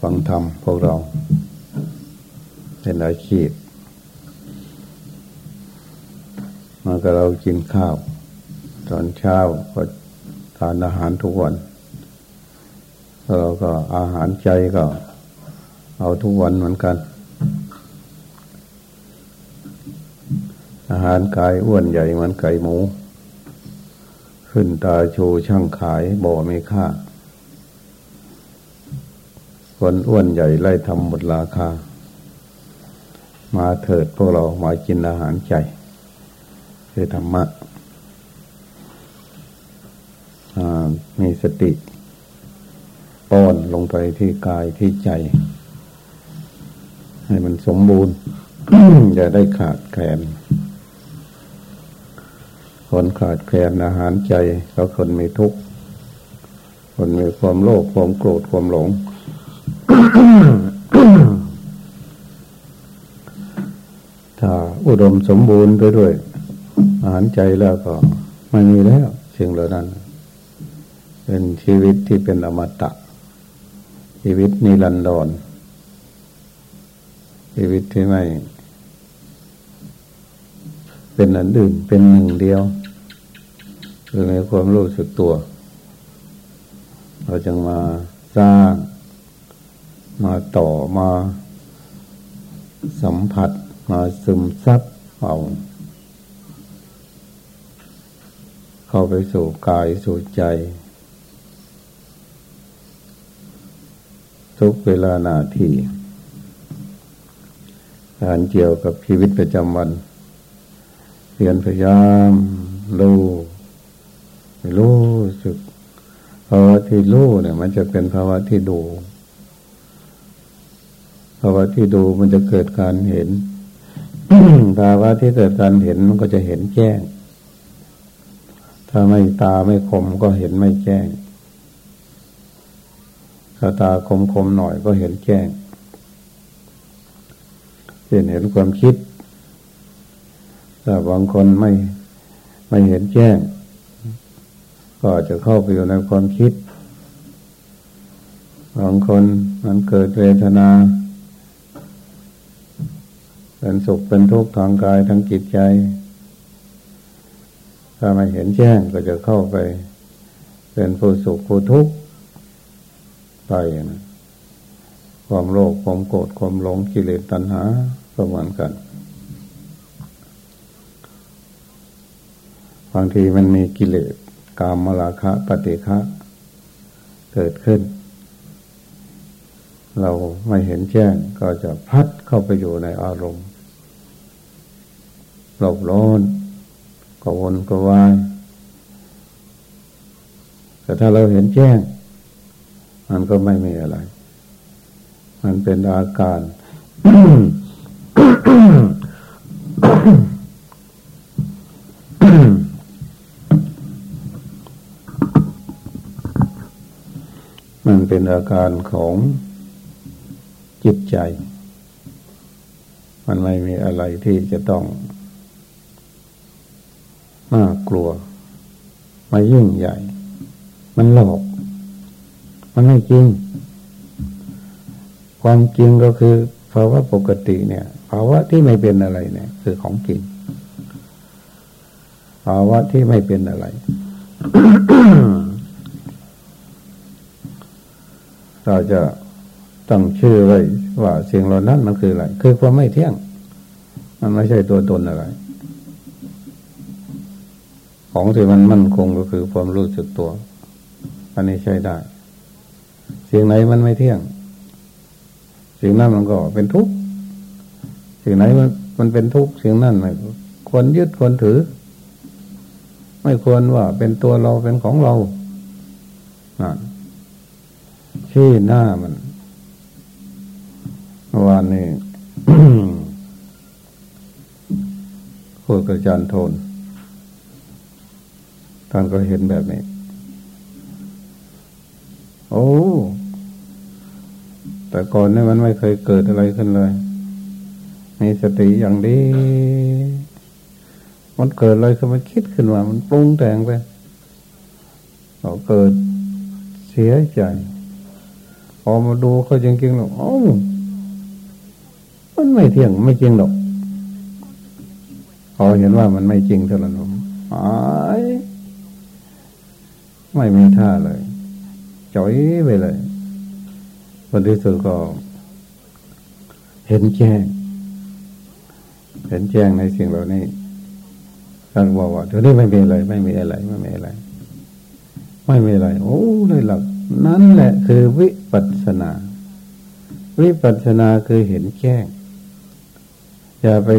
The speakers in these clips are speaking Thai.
ฟังธรรมพวกเรา เป็นอาชีพมาก็เรากินข้าว ตอนเช้าก็ทานอาหารทุกวันเราก็อาหารใจก็ เอาทุกวันเหมือนกัน อาหารกายอ้วนใหญ่เหมือนไก่หมู ขึ้นตาโชช่างขายบ่ไม่ค่า คนอ้วนใหญ่ไล่ทำหมดราคา มาเถิดพวกเรามากินอาหารใจคือธรรมะมีสติป้อนลงไปที่กายที่ใจ ให้มันสมบูรณ์อย่าได้ขาดแคลนคนขาดแคลนอาหารใจก็คนมีทุกข์คนมีความโลภความโกรธความหลง ถ้าอุดมสมบูรณ์ไปด้วย อาหารใจแล้วก็ไม่มีแล้วสิ่งเหล่านั้น เป็นชีวิตที่เป็นอมตะ ชีวิตนิรันดรชีวิตที่ไม่ เป็นอันอื่นเป็นหนึ่งเดียวคือในความรู้สึกตัว เราจึงมาสร้าง มาต่อมาสัมผัสมาซึมซับเอา เข้าไปสู่กายสู่ใจ ทุกเวลานาทีการเกี่ยวกับชีวิตประจำวันเรียนพยายามรู้รู้สึกภาวะที่รู้เนี่ย มันจะเป็นภาวะที่ดู ภาวะที่ดูมันจะเกิดการเห็นภาวะที่เกิดการเห็นมันก็จะเห็นแจ้ง ถ้าไม่ตาไม่คมก็เห็นไม่แจ้ง ถ้าตาคมคมหน่อยก็เห็นแจ้งเห็นเห็นความคิด แต่บางคนไม่ไม่เห็นแจ้ง ก็จะเข้าไปอยู่ในความคิด บางคนมันเกิดเวทนา เป็นสุขเป็นทุกข์ทางกายทางจิตใจ ถ้าไม่เห็นแจ้งก็จะเข้าไป เป็นผู้สุขผู้ทุกข์ไปนะความโลภความโกรธความหลงกิเลสตัณหาก็เหมือนกันบางทีมันมีกิเลสกามมราคะปฏิฆะเกิดขึ้น เราไม่เห็นแจ้งก็จะพัดเข้าไปอยู่ในอารมณ์ หลบร้อนกวนกวายแต่ถ้าเราเห็นแจ้ง มันก็ไม่มีอะไร มันเป็นอาการมันเป็นอาการของจิตใจ มันไม่มีอะไรที่จะต้อง น่ากลัวมายิ่งใหญ่ มันหลอก มันไม่จริง ความจริงก็คือภาวะปกติเนี่ย ภาวะที่ไม่เป็นอะไรเนี่ย คือของจริง ภาวะที่ไม่เป็นอะไรเราจะตั้งชื่อไว้ว่าสิ่งเหล่านั้นมันคืออะไร คือความไม่เที่ยง มันไม่ใช่ตัวตนอะไร ของที่มันมั่นคงก็คือความรู้สึกตัว อันนี้ใช่ได้ สิ่งไหนมันไม่เที่ยง สิ่งนั้นมันก็เป็นทุกข์ สิ่งไหนมันมันเป็นทุกข์ สิ่งนั้นไม่ควรยึดควรถือ ไม่ควรว่าเป็นตัวเราเป็นของเรานั่นที่หน้ามันวานนี้พูดกับอาจารย์โทน ท่านก็เห็นแบบนี้ โอ้ แต่ก่อนนี่มันไม่เคยเกิดอะไรขึ้นเลย มีสติอย่างดี มันเกิดอะไรขึ้นมาคิดขึ้นมา มันปรุงแต่งไปเราเกิดเสียใจ พอมาดูเขาจริงๆหรอกอ้มันไม่เที่ยงไม่จริงหรอกพอเห็นว่ามันไม่จริงเท่านั้นหาย ไม่มีท่าเลยจ่อยไปเลยวันที่สุดก็ เห็นแจ้ง เห็นแจ้งในสิ่งเหล่านี้ท่านบอกว่าเดี๋ยวนี้ไม่มีอะไร ไม่มีอะไร ไม่มีอะไร ไม่มีอะไร โอ้เลยหลัก นั่นแหละคือวิปัสสนา วิปัสสนาคือเห็นแจ้ง อย่าไป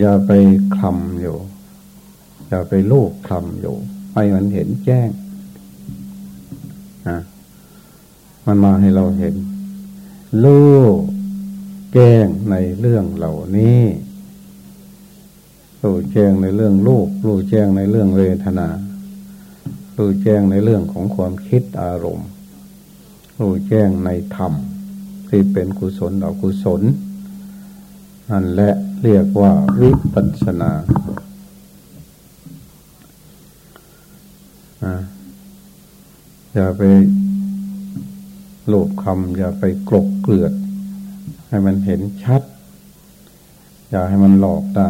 อย่าไปคลำอยู่ อย่าไปลูกคลำอยู่ ให้มันเห็นแจ้งนะมันมาให้เราเห็นลูกแจ้งในเรื่องเหล่านี้รู้แจ้งในเรื่องลูกรู้แจ้งในเรื่องเวทนารู้แจ้งในเรื่องของความคิดอารมณ์รู้แจ้งในธรรม ที่เป็นกุศลอกุศลนั่นแหละเรียกว่าวิปัสสนา อย่าไปโลภคำอย่าไปกลบเกลือด ให้มันเห็นชัด อย่าให้มันหลอกได้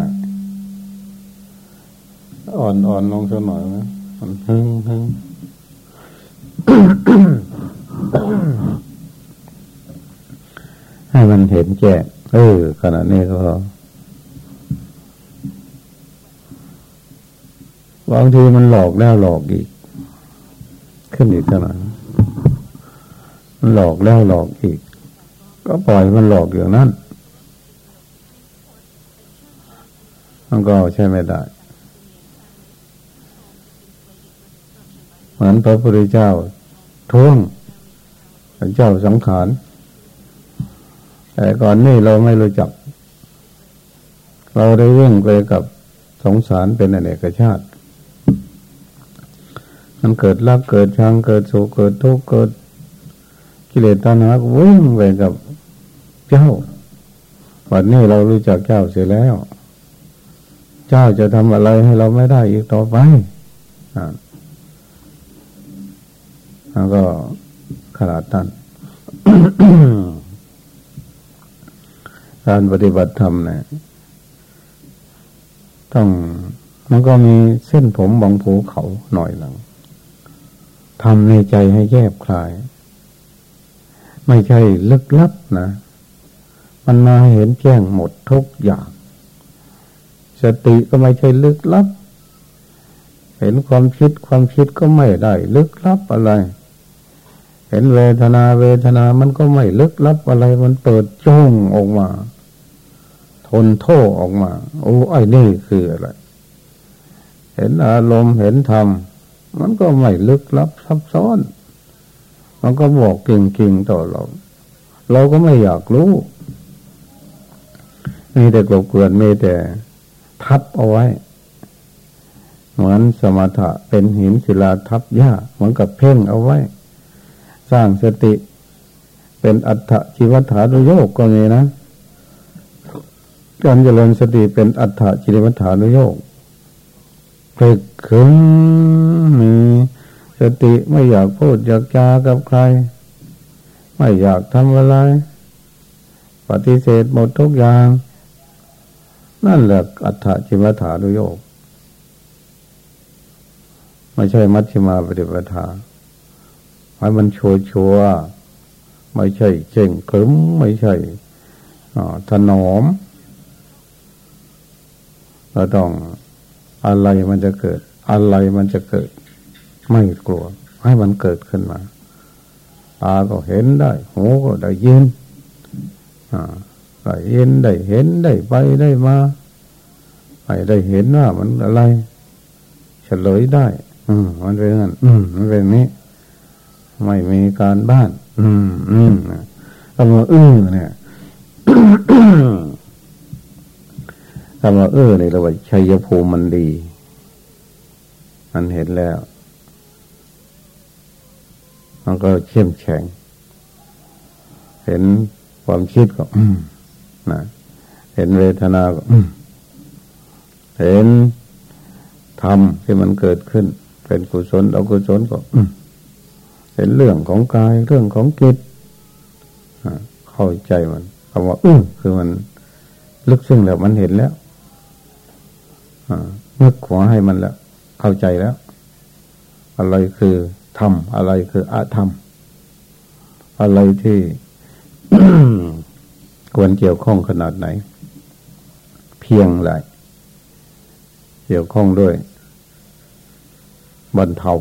อ่อนอ่อนลงสักหน่อยนะมันฮึ่งฮึ่งให้มันเห็นแจ้เออขณะนี้ก็บางทีมันหลอกแล้วหลอกอีก ขึ้นอีกขนาดมันหลอกแล้วหลอกอีก ก็ปล่อยมันหลอกอย่างนั้น มันก็ใช่ไม่ได้ เหมือนพระพุทธเจ้าท่วงพระเจ้าสังขารแต่ก่อนนี่เราไม่รู้จัก เราได้วิ่องไปกับสงสารเป็นอเนกชาติ มันเกิดรักเกิดชังเกิดโศกเกิดทุกข์เกิดกิเลสตัณหาวิ่งไปกับเจ้าวันนี้เรารู้จักเจ้าเสียแล้ว เจ้าจะทำอะไรให้เราไม่ได้อีกต่อไปอแล้วก็ขนาดนั้นการปฏิบัติธรรมเนี่ยต้องมันก็มีเส้นผมบางภูเขาหน่อยหลัง ทำในใจให้แยบคลาย ไม่ใช่ลึกลับนะ มันมาเห็นแจ้งหมดทุกอย่าง สติก็ไม่ใช่ลึกลับ เห็นความคิดความคิดก็ไม่ได้ ลึกลับอะไร เห็นเวทนาเวทนามันก็ไม่ลึกลับอะไร มันเปิดจ้องออกมา ทนโทษออกมา โอ้ไอ้นี่คืออะไร เห็นอารมณ์เห็นธรรม มันก็ไม่ลึกลับซับซ้อน มันก็บอกเก่งๆต่อเรา เราก็ไม่อยากรู้ มีแต่กลบเกลื่อนมีแต่ทับเอาไว้ เหมือนสมถะเป็นหินศิลาทับหญ้าเหมือนกับเพ่งเอาไว้ สร้างสติเป็นอัตถชีวัฏฐานุโยกก็มีนะการเจริญสติเป็นอัตถชีวัฏฐานุโยกเกิดขึ้น สติไม่อยากพูดอยากจากับใคร ไม่อยากทำอะไร ปฏิเสธหมดทุกอย่าง นั่นแหละอัฏฐจิมถานุโยกไม่ใช่มัชฌิมาปฏิปทาให้มันชัวชัวไม่ใช่เจ่งขึมไม่ใช่ถนอมเราต้องอะไรมันจะเกิด อะไรมันจะเกิด ไม่กลัว ให้มันเกิดขึ้นมาตาก็เห็นได้ หูก็ได้ยินได้ยินได้เห็นได้ไปได้มาไปได้เห็นว่ามันอะไร เฉลยได้ อืมมันเป็นงั้นอืมมันเป็นนี้ ไม่มีการบ้าน อืมอืมคำว่าอื้อเนี่ยคำว่าเออในระว่าชัยภูมิมันดี มันเห็นแล้ว มันก็เข้มแข็ง เห็นความคิดก็นะเห็นเวทนาก็เห็นธรรมที่มันเกิดขึ้น เป็นกุศลอกุศลก็เป็นเรื่องของกายเรื่องของจิตเข้าใจมันคำว่าอื้อคือมันลึกซึ้งแล้วมันเห็นแล้วนึกขวาให้มันแล้ว เข้าใจแล้ว อะไรคือ ธรรม อะไรคืออาธรรม อะไรที่ควรเกี่ยวข้องขนาดไหน เพียงไรเกี่ยวข้องด้วยบรรเทา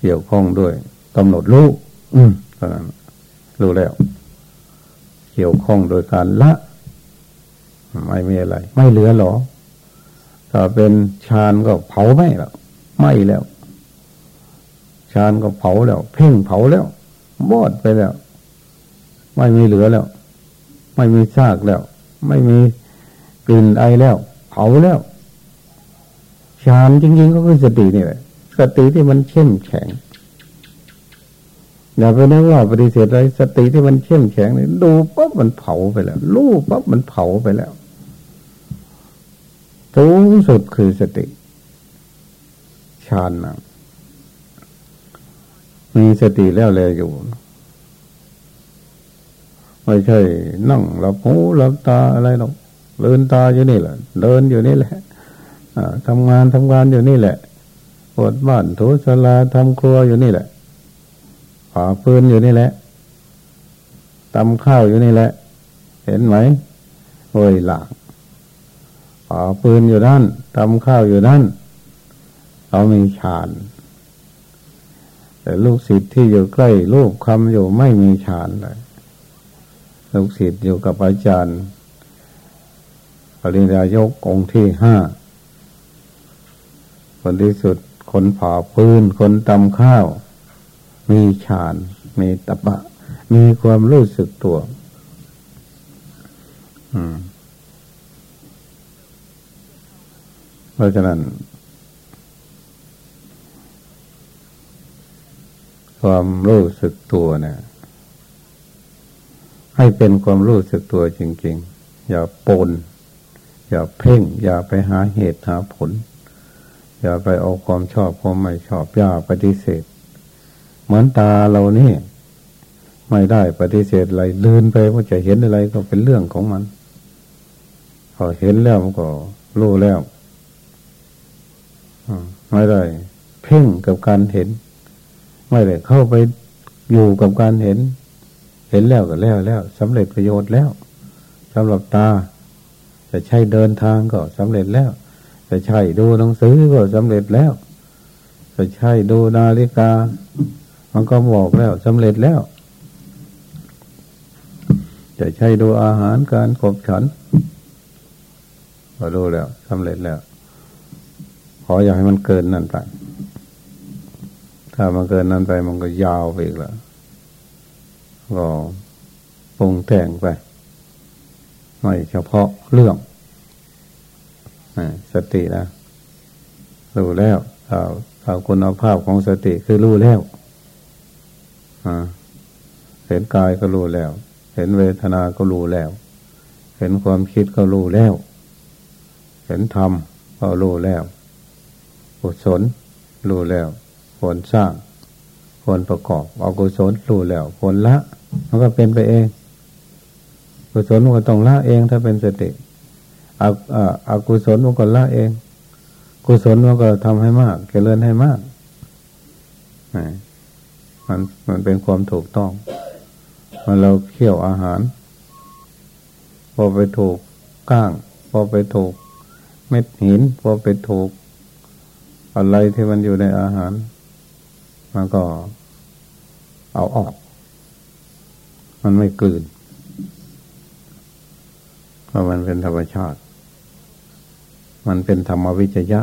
เกี่ยวข้องด้วยกำหนดรู้อืมรู้แล้ว เกี่ยวข้องโดยการละ ไม่มีอะไร ไม่เหลือหรอ ถ้าเป็นฌานก็เผาไม่แล้วไม่แล้ว ฌานก็เผาแล้ว เพ่งเผาแล้วบอดไปแล้ว ไม่มีเหลือแล้ว ไม่มีซากแล้ว ไม่มีกลิ่นไอแล้ว เผาแล้วฌานจริง ๆ ก็คือสตินี่แหละสติที่มันเข้มแข็งอย่าไปนึกว่าปฏิเสธอะไรสติที่มันเข้มแข็งนี่ดูปั๊บมันเผาไปแล้วรู้ปั๊บมันเผาไปแล้วสูงสุดคือสติฌานนะ มีสติแล้วเลยอยู่ไม่ใช่นั่งหลับหูหลับตาอะไรหรอกเดินตาอยู่นี่แหละเดินอยู่นี่แหละทำงานทำงานอยู่นี่แหละปวดบ้านถูสลาทำครัวอยู่นี่แหละผาปืนอยู่นี่แหละตำข้าวอยู่นี่แหละ เห็นไหมโอ้ยหลังผาปืนอยู่นั่นตำข้าวอยู่นั่นเรามีฌาน แต่ลูกศิษย์ที่อยู่ใกล้ลูกคำอยู่ไม่มีฌานเลย ลูกศิษย์อยู่กับอาจารย์ ปริญญายกองค์ที่ห้าคนที่สุดคนผ่าปืนคนตำข้าว มีฌาน มีตบะมีความรู้สึกตัว อืม เพราะฉะนั้น ความรู้สึกตัวเนี่ยให้เป็นความรู้สึกตัวจริง ๆ อย่าปน อย่าเพ่ง อย่าไปหาเหตุหาผล อย่าไปเอาความชอบความไม่ชอบอย่าปฏิเสธ เหมือนตาเรานี่ไม่ได้ปฏิเสธอะไรเดินไปว่าจะเห็นอะไรก็เป็นเรื่องของมันพอเห็นแล้วมันก็รู้แล้วไม่ได้ เพ่งกับการเห็น ไม่ได้เข้าไปอยู่กับการเห็น เห็นแล้วก็แล้วแล้วสำเร็จประโยชน์แล้วสำหรับตาจะใช้เดินทางก็สำเร็จแล้วจะใช่ดูหนังสือก็สำเร็จแล้วจะใช่ดูนาฬิกา มันก็บอกแล้วสำเร็จแล้ว จะใช่ดูอาหารการขบฉันก็ดูแล้วสำเร็จแล้ว ขออยากให้มันเกินนั่นไป ถ้ามันเกินนั่นไปมันก็ยาวไปอีกล้วก็ปรุงแต่งไป ไม่เฉพาะเรื่องสตินะรู้แล้วเอาเอาคุณภาพของสติคือรู้แล้วเห็นกายก็รู้แล้ว เห็นเวทนาก็รู้แล้ว เห็นความคิดก็รู้แล้ว เห็นธรรมก็รู้แล้วกุศลรู้แล้ว ควรสร้างควรประกอบเอากุศลรู้แล้วควรละ มันก็เป็นไปเองกุศลมันก็ต้องละเองถ้าเป็นสติอาอากุศลมันก็ละเอง กุศลมันก็ทำให้มากเจริญให้มากมันมันเป็นความถูกต้องมันเราเคี่ยวอาหาร พอไปถูกก้าง พอไปถูกเม็ดหิน พอไปถูกอะไรที่มันอยู่ในอาหาร มันก็เอาออก มันไม่กลืน เพราะมันเป็นธรรมชาติ มันเป็นธรรมวิจยะ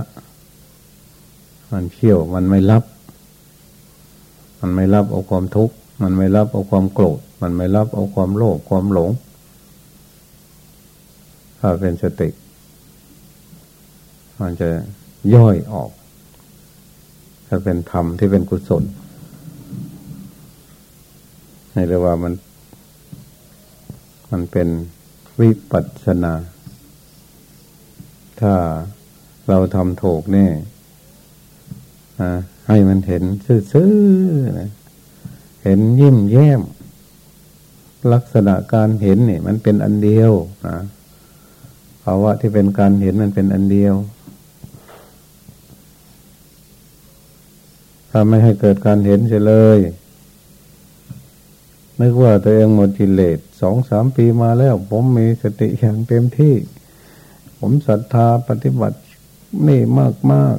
มันเขี่ยว มันไม่รับ มันไม่รับเอาความทุกข์ มันไม่รับเอาความโกรธ มันไม่รับเอาความโลภ ความหลง ถ้าเป็นสติ มันจะย่อยออก ถ้าเป็นธรรมที่เป็นกุศลในเรียกว่ามัน มันเป็นวิปัสสนา ถ้าเราทำถูกนี่ให้มันเห็นซื่อๆ เห็นยิ้มแย้ม ลักษณะการเห็นเนี่ยมันเป็นอันเดียวนะภาวะที่เป็นการเห็นมันเป็นอันเดียว ถ้าไม่ให้เกิดการเห็นเฉยเลยนึกว่าตัวเองหมดกิเลสสองสามปีมาแล้ว ผมมีสติอย่างเต็มที่ ผมศรัทธาปฏิบัตินี่มากมาก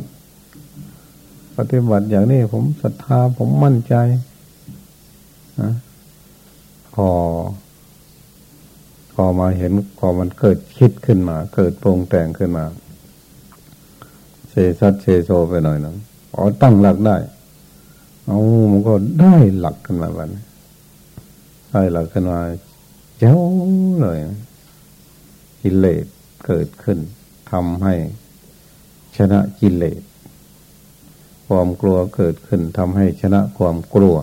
ปฏิบัติอย่างนี้ผมศรัทธาผมมั่นใจนะพอพอมาเห็นพอมันเกิดคิดขึ้นมา เกิดปรุงแต่งขึ้นมาเซซัดเซโซไปหน่อยนึงอ๋อตั้งหลักได้ เอามันก็ได้หลักขึ้นมาวันได้หลักขึ้นมาเจ้าเลยกิเลสเกิดขึ้นทำให้ชนะกิเลสความกลัวเกิดขึ้นทำให้ชนะความกลัว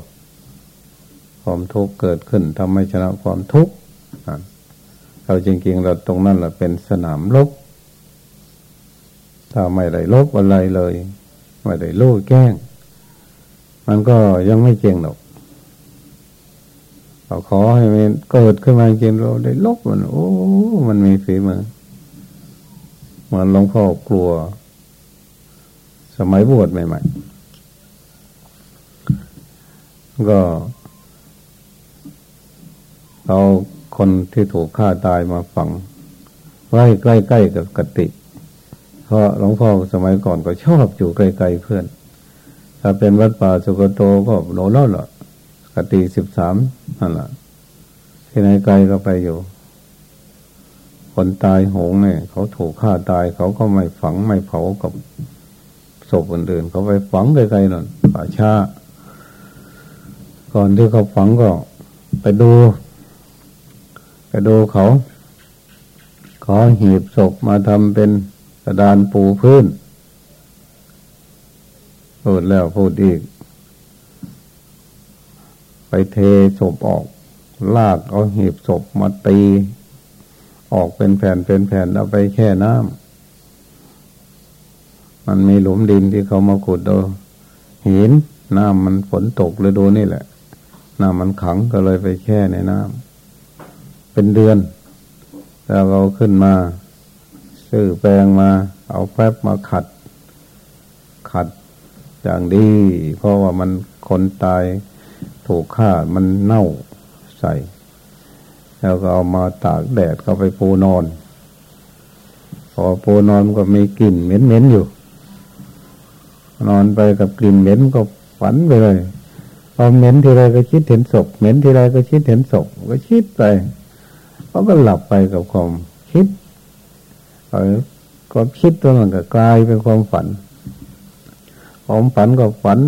ความทุกข์เกิดขึ้นทำให้ชนะความทุกข์เราจริงๆเราตรงนั้นแหละเป็นสนามลบถ้าไม่ได้ลบอะไรเลย ไม่ได้ลู่แกล้ง มันก็ยังไม่เจงหรอกเราขอให้มันเกิดขึ้นมาจริงเราได้ลบมัน โอ้ มันมีฝีมือเหมือนหลวงพ่อกลัว สมัยบวชใหม่ๆก็เอาคนที่ถูกฆ่าตายมาฝังไว้ใกล้ๆกับกติ เพราะหลวงพ่อสมัยก่อนก็ชอบอยู่ใกล้ๆเพื่อน ถ้าเป็นวัดป่าสุกโตก็โนเล่าละกติสิบสามนั่นแหละที่ไหนไกลก็ไปอยู่ คนตายโหงเนี่ยเขาถูกฆ่าตายเขาก็ไม่ฝังไม่เผากับศพอื่นๆเขาไปฝังไกลๆนั่นป่าช้าก่อนที่เขาฝังก็ไปดู ไปดูเขาขอหีบศพมาทำเป็นกระดานปูพื้น พูดแล้วพูดอีก ไปเทศพออก ลากเอาหีบศพมาตี ออกเป็นแผ่นเป็นแผ่นเอาไปแช่น้ำมันมีหลุมดินที่เขามาขุดดูหินน้ำมันฝนตกเลยดูนี่แหละ น้ำมันขังก็เลยไปแช่ในน้ำเป็นเดือน แล้วเราขึ้นมา ซื้อแปลงมา เอาแป๊บมาขัด ขัด อย่างดีเพราะว่ามันคนตายถูกฆ่ามันเน่าใส่ แล้วก็เอามาตากแดดก็ไปปูนอน พอปูนอนก็มีกลิ่นเหม็นๆอยู่ นอนไปกับกลิ่นเหม็นก็ฝันไปเลยพอเหม็นทีไรก็คิดเห็นศพเหม็นทีไรก็คิดเห็นศพก็คิดไปเขาก็หลับไปกับความคิดเออความคิดตัวนั้นก็กลายเป็นความฝัน ความฝันก็ฝัน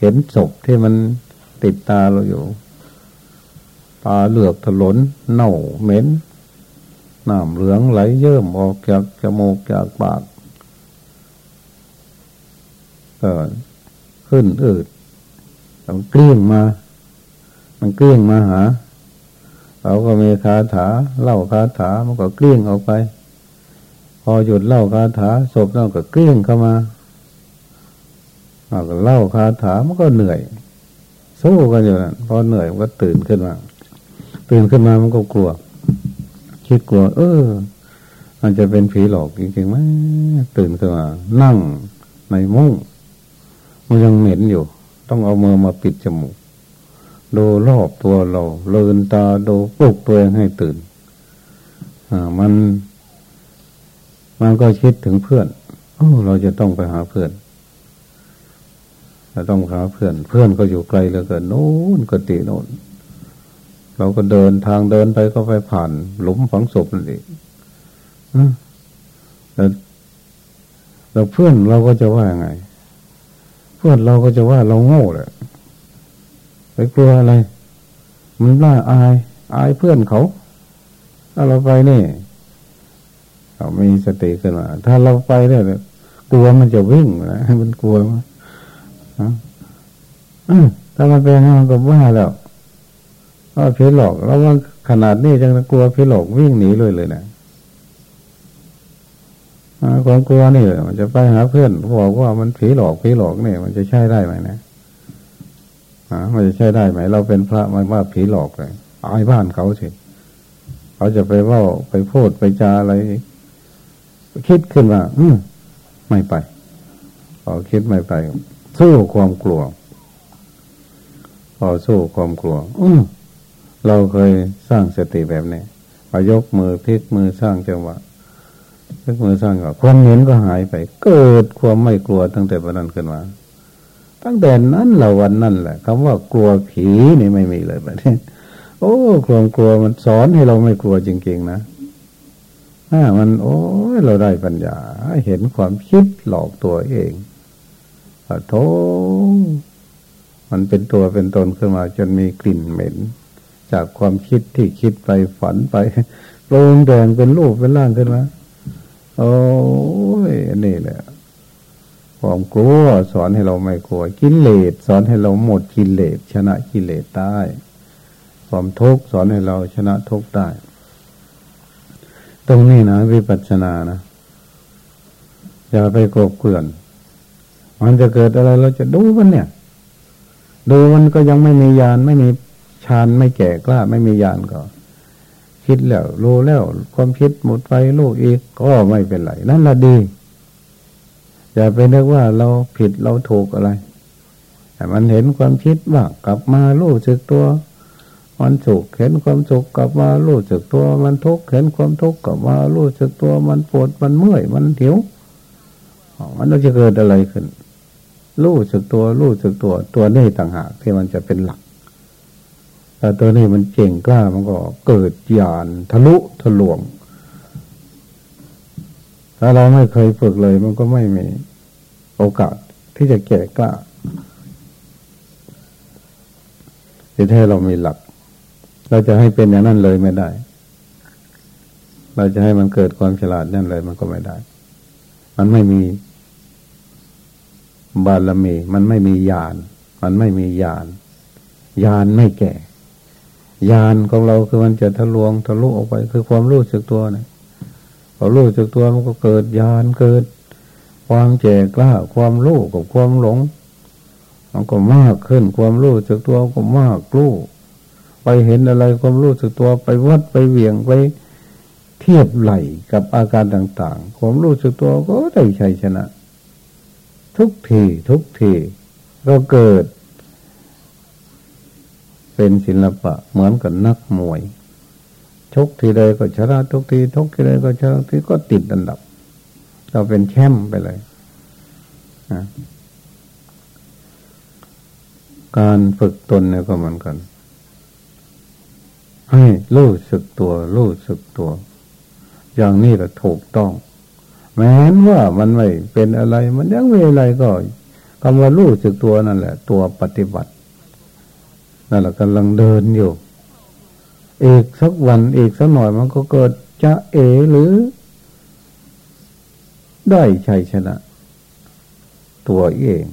เห็นศพที่มันติดตาเราอยู่ตาเหลือกถลนเน่าเหม็นน้ำเหลืองไหลเยิ่มออกจากจมูกจากปากก็ขึ้นอืดต้องกลิ้งมา มันกลิ้งมาหาเราก็มีคาถาเล่าคาถามันก็กลิ้งออกไป พอหยุดเล่าคาถาศพเราก็กลิ้งเข้ามา เราก็เล่าคาถามันก็เหนื่อยสู้กันอยู่นั่นพอเหนื่อยมันก็ตื่นขึ้นมา ตื่นขึ้นมามันก็กลัว คิดกลัว เออมันจะเป็นผีหลอกจริงๆไหมตื่นขึ้นมา นั่งในมุ้งมันยังเหม็นอยู่ ต้องเอามือมาปิดจมูกดูรอบตัวเราเลินตาดูปลุกตัวเองให้ตื่น อ่ามัน มันก็คิดถึงเพื่อนโอ้เราจะต้องไปหาเพื่อน เราต้องหาเพื่อน เพื่อนก็อยู่ไกลเหลือเกินโน้นกติโน้นเราก็เดินทางเดินไปก็ไปผ่านหลุมฝังศพนั่นเองแล้วแล้วเพื่อนเราก็จะว่าไง เพื่อนเราก็จะว่าเราโง่แหละไปกลัวอะไร มันน่าอาย อายเพื่อนเขา ถ้าเราไปนี่เรามีสติขึ้นมาถ้าเราไปเนี่ยกลัวมันจะวิ่งนะมันกลัวมั้ ถ้ามันเป็นมันก็ว่าแล้วว่าเพลหลอก แล้วว่าขนาดนี้จังกลัวเพลหลอกวิ่งหนีเลยเลยนะความกลัวนี่มันจะไปหาเพื่อนบอกว่ามันผีหลอกผีหลอกเนี่ยมันจะใช่ได้ไหมนะมันจะใช่ได้ไหม เราเป็นพระมันว่าผีหลอกเลยอายบ้านเขาสิเขาจะไปว่าไปพูดไปจาอะไร คิดขึ้นว่าอืมไม่ไปพอคิดไม่ไป สู้ความกลัวพอสู้ความกลัวเราเคยสร้างสติแบบนี้พอยกมือพลิกมือสร้างจังหวะพลิกมือสร้างก็ความเห็นก็หายไป เกิดความไม่กลัวตั้งแต่วันนั้นขึ้นมา ตั้งแต่นั้นเราวันนั้นแหละคำว่ากลัวผีนี่ไม่มีเลยแบบนี้โอ้ความกลัวมันสอนให้เราไม่กลัวจริงๆนะถ้ามัน โอ้เราได้ปัญญา เห็นความคิดหลอกตัวเอง โถมันเป็นตัวเป็นตนขึ้นมา จนมีกลิ่นเหม็น จากความคิดที่คิดไปฝันไปโปร่งแดงเป็นรูปเป็นร่างขึ้นมาโอ้ยนี่แหละความกลัวสอนให้เราไม่กลัวกิเลสสอนให้เราหมดกิเลสชนะกิเลสได้ความทุกข์สอนให้เราชนะทุกข์ได้ ตรงนี้นะวิปัสสนานะอย่าไปกบเกลื่อน มันจะเกิดอะไรเราจะดูมันเนี่ย ดูมันก็ยังไม่มียานไม่มีฌานไม่แก่กล้า ไม่มียานก็คิดแล้ว รู้แล้ว ความคิดหมดไปลูกอีกก็ไม่เป็นไร นั่นละดี อย่าไปนึกว่าเราผิดเราถูกอะไรแต่มันเห็นความคิดว่ากลับมาลูกสึกตัว มันสุขเห็นความสุขกลับมารู้สึกตัว มันทุกข์เห็นความทุกข์กลับมารู้สึกตัว มันปวดมันเมื่อยมันหิวมันจะเกิดอะไรขึ้น รู้สึกตัวรู้สึกตัว ตัวนี้ต่างหากที่มันจะเป็นหลักแต่ตัวนี้มันเก่งกล้ามันก็เกิดญาณทะลุทะลวง ถ้าเราไม่เคยฝึกเลย มันก็ไม่มีโอกาสที่จะแก่กล้าที่แท้เรามีหลัก เราจะให้เป็นอย่างนั้นเลยไม่ได้ เราจะให้มันเกิดความฉลาดนั่นเลยมันก็ไม่ได้ มันไม่มี บารมี มันไม่มีญาณมันไม่มีญาณญาณไม่แก่ญาณของเราคือมันจะทะลวงทะลุออกไป คือความรู้สึกตัวนะพอรู้สึกตัวมันก็เกิดญาณเกิด ความแก่กล้า ความรู้กับความหลง มันก็มากขึ้นความรู้สึกตัวก็มากรู้ไปเห็นอะไรความรู้สึกตัวไปวัดไปเหวี่ยงไปเทียบไหลกับอาการต่าง ๆ ความรู้สึกตัวก็ได้ชัยชนะ ทุกทีทุกทีก็เกิด เป็นศิลปะเหมือนกับนักมวยชกทีใดก็ชนะทุกทีทุกทีใดก็ชนะทีก็ติดอันดับ เราเป็นแชมป์ไปเลยการฝึกตนเนี่ยก็เหมือนกัน ให้รู้สึกตัวรู้สึกตัว อย่างนี้แหละถูกต้อง แม้นว่ามันไม่เป็นอะไร มันยังไม่อะไรก็คำว่ารู้สึกตัวนั่นแหละ ตัวปฏิบัตินั่นแหละกำลังเดินอยู่อีกสักวันอีกสักหน่อยมันก็เกิดจะเอหรือ ได้ชัยชนะ ตัวเอง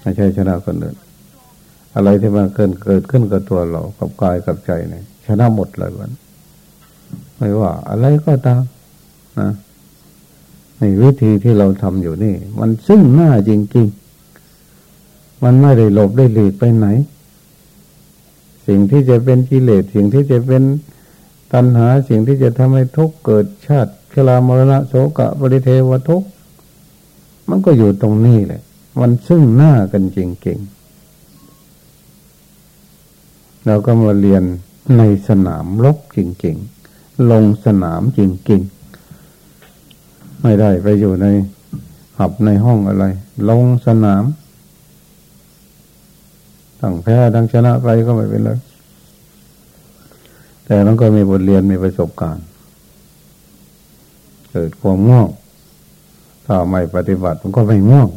ไม่ใช่ชนะคนอื่นอะไรที่มันเกิดเกิดขึ้นกับตัวเรา กับกายกับใจเนี่ยชนะหมดเลยวันไม่ว่า อะไรก็ตามนะ ในวิธีที่เราทำอยู่นี่ มันซึ่งหน้าจริงๆ มันไม่ได้หลบได้หลีกไปไหน สิ่งที่จะเป็นกิเลสสิ่งที่จะเป็นตัณหาสิ่งที่จะทำให้ทุกข์เกิดชาติชรามรณะโสกะปริเทวทุกมันก็อยู่ตรงนี้แหละ มันซึ่งหน้ากันจริงๆเราก็มาเรียนในสนามรบจริง ๆ ลงสนามจริงๆ ไม่ได้ไปอยู่ในหับในห้องอะไร ลงสนามตั้งแพ้ทั้งชนะไปก็ไม่เป็นไรแต่มันก็มีบทเรียนมีประสบการณ์ เกิดความง่วงถ้าไม่ปฏิบัติมันก็ไม่ง่วง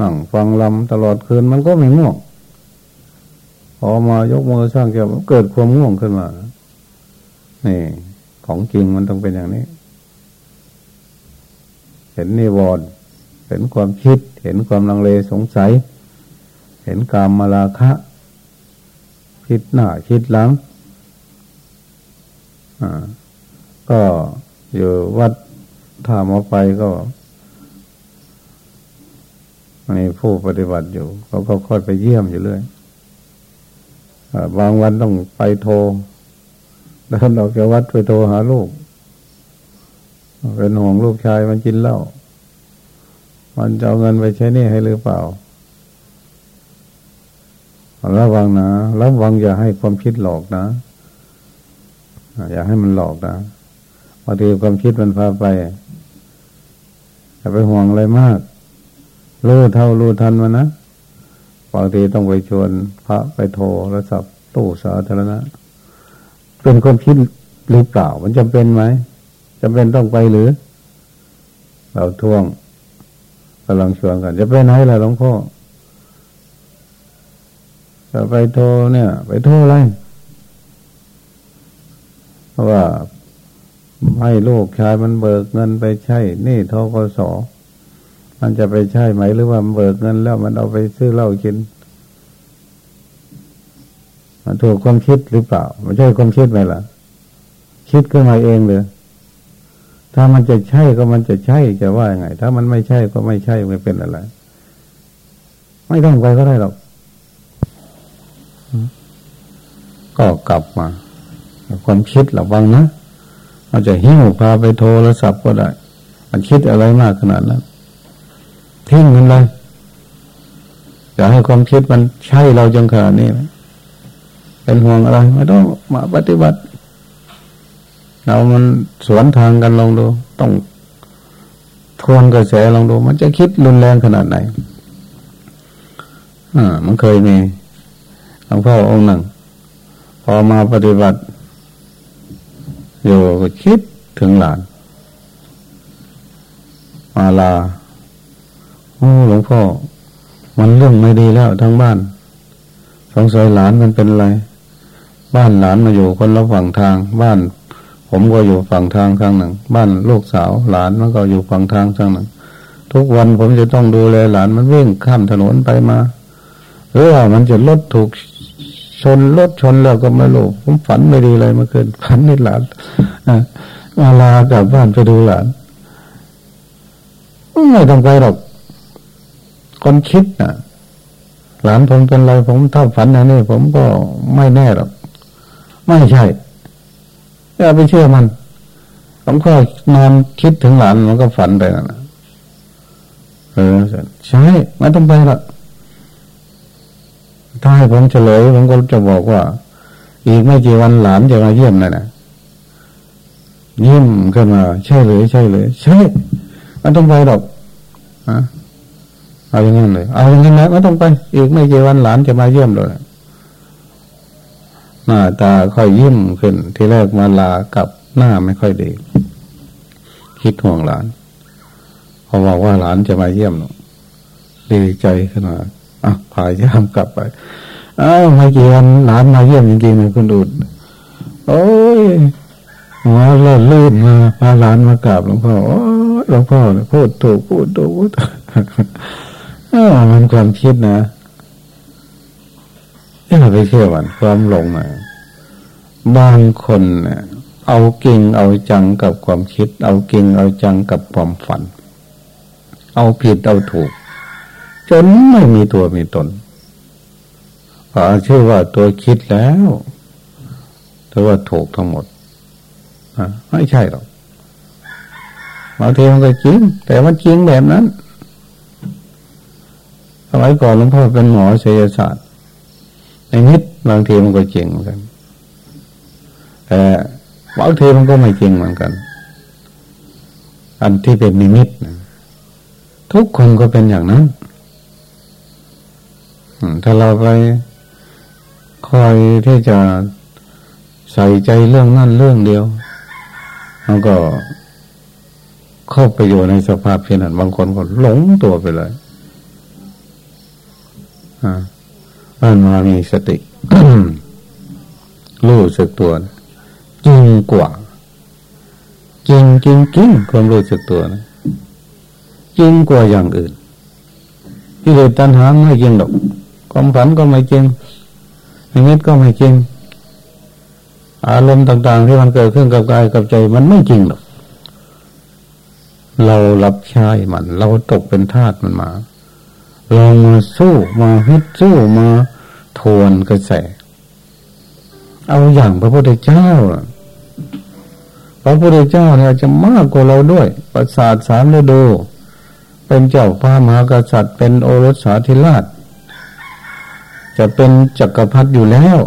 นั่งฟังลำตลอดคืนมันก็ไม่ง่วงพอมายกมือสร้างแก้วเกิดความง่วงขึ้นมานี่ของจริงมันต้องเป็นอย่างนี้ เห็นนิวรณ์เห็นความคิด เห็นความลังเลสงสัย เห็นกามมาลาคะ คิดหน้าคิดหลังอ่าก็อยู่วัดถามาไปก็มีผู้ปฏิบัติอยู่เขาก็ค่อยไปเยี่ยมอยู่เรื่อยบางวันต้องไปโทรเดินออกจากวัดไปโทรหาลูก เป็นห่วงลูกชายมันกินเหล้ามันจะเอาเงินไปใช้นี่ให้หรือเปล่า ระวังนะ ระวังอย่าให้ความคิดหลอกนะ อย่าให้มันหลอกนะบางทีความคิดมันพาไปอย่าไปห่วงอะไรมาก รู้เท่ารู้ทันมันนะบางทีต้องไปชวนพระไปโทรแล้วสับตู้สาธารณะ เป็นความคิดหรือเปล่า มันจำเป็นไหม จำเป็นต้องไปหรือ เราท่วงกำลังชวนกัน จะไปไหนล่ะหลวงพ่อจะไปโทรเนี่ย ไปโทรอะไรเพราะว่าให้ลูกชายมันเบิกเงินไปใช้นี่ทกศมันจะไปใช่ไหมหรือว่ามันเบิกเงินแล้วมันเอาไปซื้อเหล้ากินมันถูกความคิดหรือเปล่า ไม่ใช่ความคิดไหมล่ะ คิดขึ้นมาเองเลย ถ้ามันจะใช่ก็มันจะใช่จะว่ายังไง ถ้ามันไม่ใช่ก็ไม่ใช่ไม่เป็นอะไร ไม่ต้องไปก็ได้หรอกก็กลับมาความคิดระวังนะอาจจะหิ้วพาไปโทรศัพท์ก็ได้ มันคิดอะไรมากขนาดนั้นทิ้งมันเลยอย่าให้ความคิดมันใช่เราจังขนาดนี้เป็นห่วงอะไร ไม่ต้องมาปฏิบัติ เรามันสวนทางกันลองดู ต้องทวนกระแสลองดู มันจะคิดรุนแรงขนาดไหน อ่า มันเคยมีหลวงพ่อองค์หนึ่ง พอมาปฏิบัติอยู่ก็คิดถึงหลาน มาลาโอ้หลวงพ่อ มันเรื่องไม่ดีแล้วทั้งบ้านสงสัยหลานมันเป็นอะไร บ้านหลานมาอยู่คนละฝั่งทาง บ้าน ผมก็อยู่ฝั่งทางข้างหนึ่ง บ้านลูกสาวหลานมันก็อยู่ฝั่งทางข้างหนึ่ง ทุกวันผมจะต้องดูแลหลานมันวิ่งข้ามถนนไปมาหรือว่ามันจะรถถูกชนรถชนแล้วก็ไม่รู้ผมฝันไม่ดีเลยเมื่อคืนฝันนิดหลานมาลากลับบ้านไปดูหลานไม่ต้องไปหรอกคนคิดนะหลานผมเป็นไรผมถ้าฝันอย่างนี้ผมก็ไม่แน่หรอก ไม่ใช่ อย่าไปเชื่อมันผมก็นอนคิดถึงหลานมันก็ฝันไปนะเออใช่ไม่ต้องไปหรอกถ้าให้ผมเฉลยผมก็จะบอกว่า อีกไม่กี่วันหลานจะมาเยี่ยมเลยนะเยิ้มขึ้นมา ใช่เลยใช่เลยใช่ไม่ต้องไปหรอกฮะเอาอย่างนั้นเลย เอาอย่างนั้นนะไม่ต้องไป อีกไม่กี่วันหลานจะมาเยี่ยมเลย หน้าตาค่อยยิ้มขึ้น ที่แรกมาลากับหน้าไม่ค่อยดีคิดห่วงหลานพอบอกว่าหลานจะมาเยี่ยมดีใจขึ้นมาอะพายามกลับไปอ้าวไม่กี่วันหลานมาเยี่ยมจริงๆเลยคุณดูดโอ้ยหัวเลื่อนลื่นมาพาหลานมากราบหลวงพ่อโอ้หลวงพ่อพูดถูกพูดถูกพูดมันความคิดนะ อย่าไปเชื่อมันความหลงนะบางคนเนี่ยเอาเก่งเอาจังกับความคิด เอาเก่งเอาจังกับความฝัน เอาผิดเอาถูก จนไม่มีตัวมีตนพอชื่อว่าตัวคิดแล้วถือว่าถูกทั้งหมดไม่ใช่หรอกบางทีมันก็จริง แต่มันจริงแบบนั้นสมัยก่อนหลวงพ่อเป็นหมอเศยศาสตร์ นิดบางทีมันก็จริงเหมือนกันแต่บางทีมันก็ไม่จริงเหมือนกัน อันที่เป็นนิมิตนะทุกคนก็เป็นอย่างนั้นถ้าเราไปคอยที่จะใส่ใจเรื่องนั่นเรื่องเดียวแล้วก็เข้าไปอยู่ในสภาพเช่นนั้นบางคนก็หลงตัวไปเลย อ่า มันมามีสติรู้สึกตัวจริงกว่า จริงจริงจริงความรู้สึกตัวนะจริงกว่าอย่างอื่นที่เดตัณหาไม่จริงหรอกความฝันก็ไม่จริงนิมิตก็ไม่จริง อารมณ์ต่าง ๆ ที่มันเกิดขึ้นกับกายกับใจ มันไม่จริงหรอกเรารับใช้มัน เราตกเป็นทาสมันมา ลองมาสู้มาฮึดสู้มาทวนกระแส เอาอย่างพระพุทธเจ้า พระพุทธเจ้าเนี่ยจะมากกว่าเราด้วย ประสาทสามฤดู เป็นเจ้าพามหากษัตริย์ เป็นโอรสสาธิราช จะเป็นจักรพรรดิอยู่แล้ว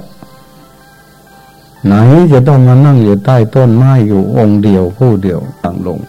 ไหนจะต้องมานั่งอยู่ใต้ต้นไม้อยู่องค์เดียวผู้เดียวต่างลง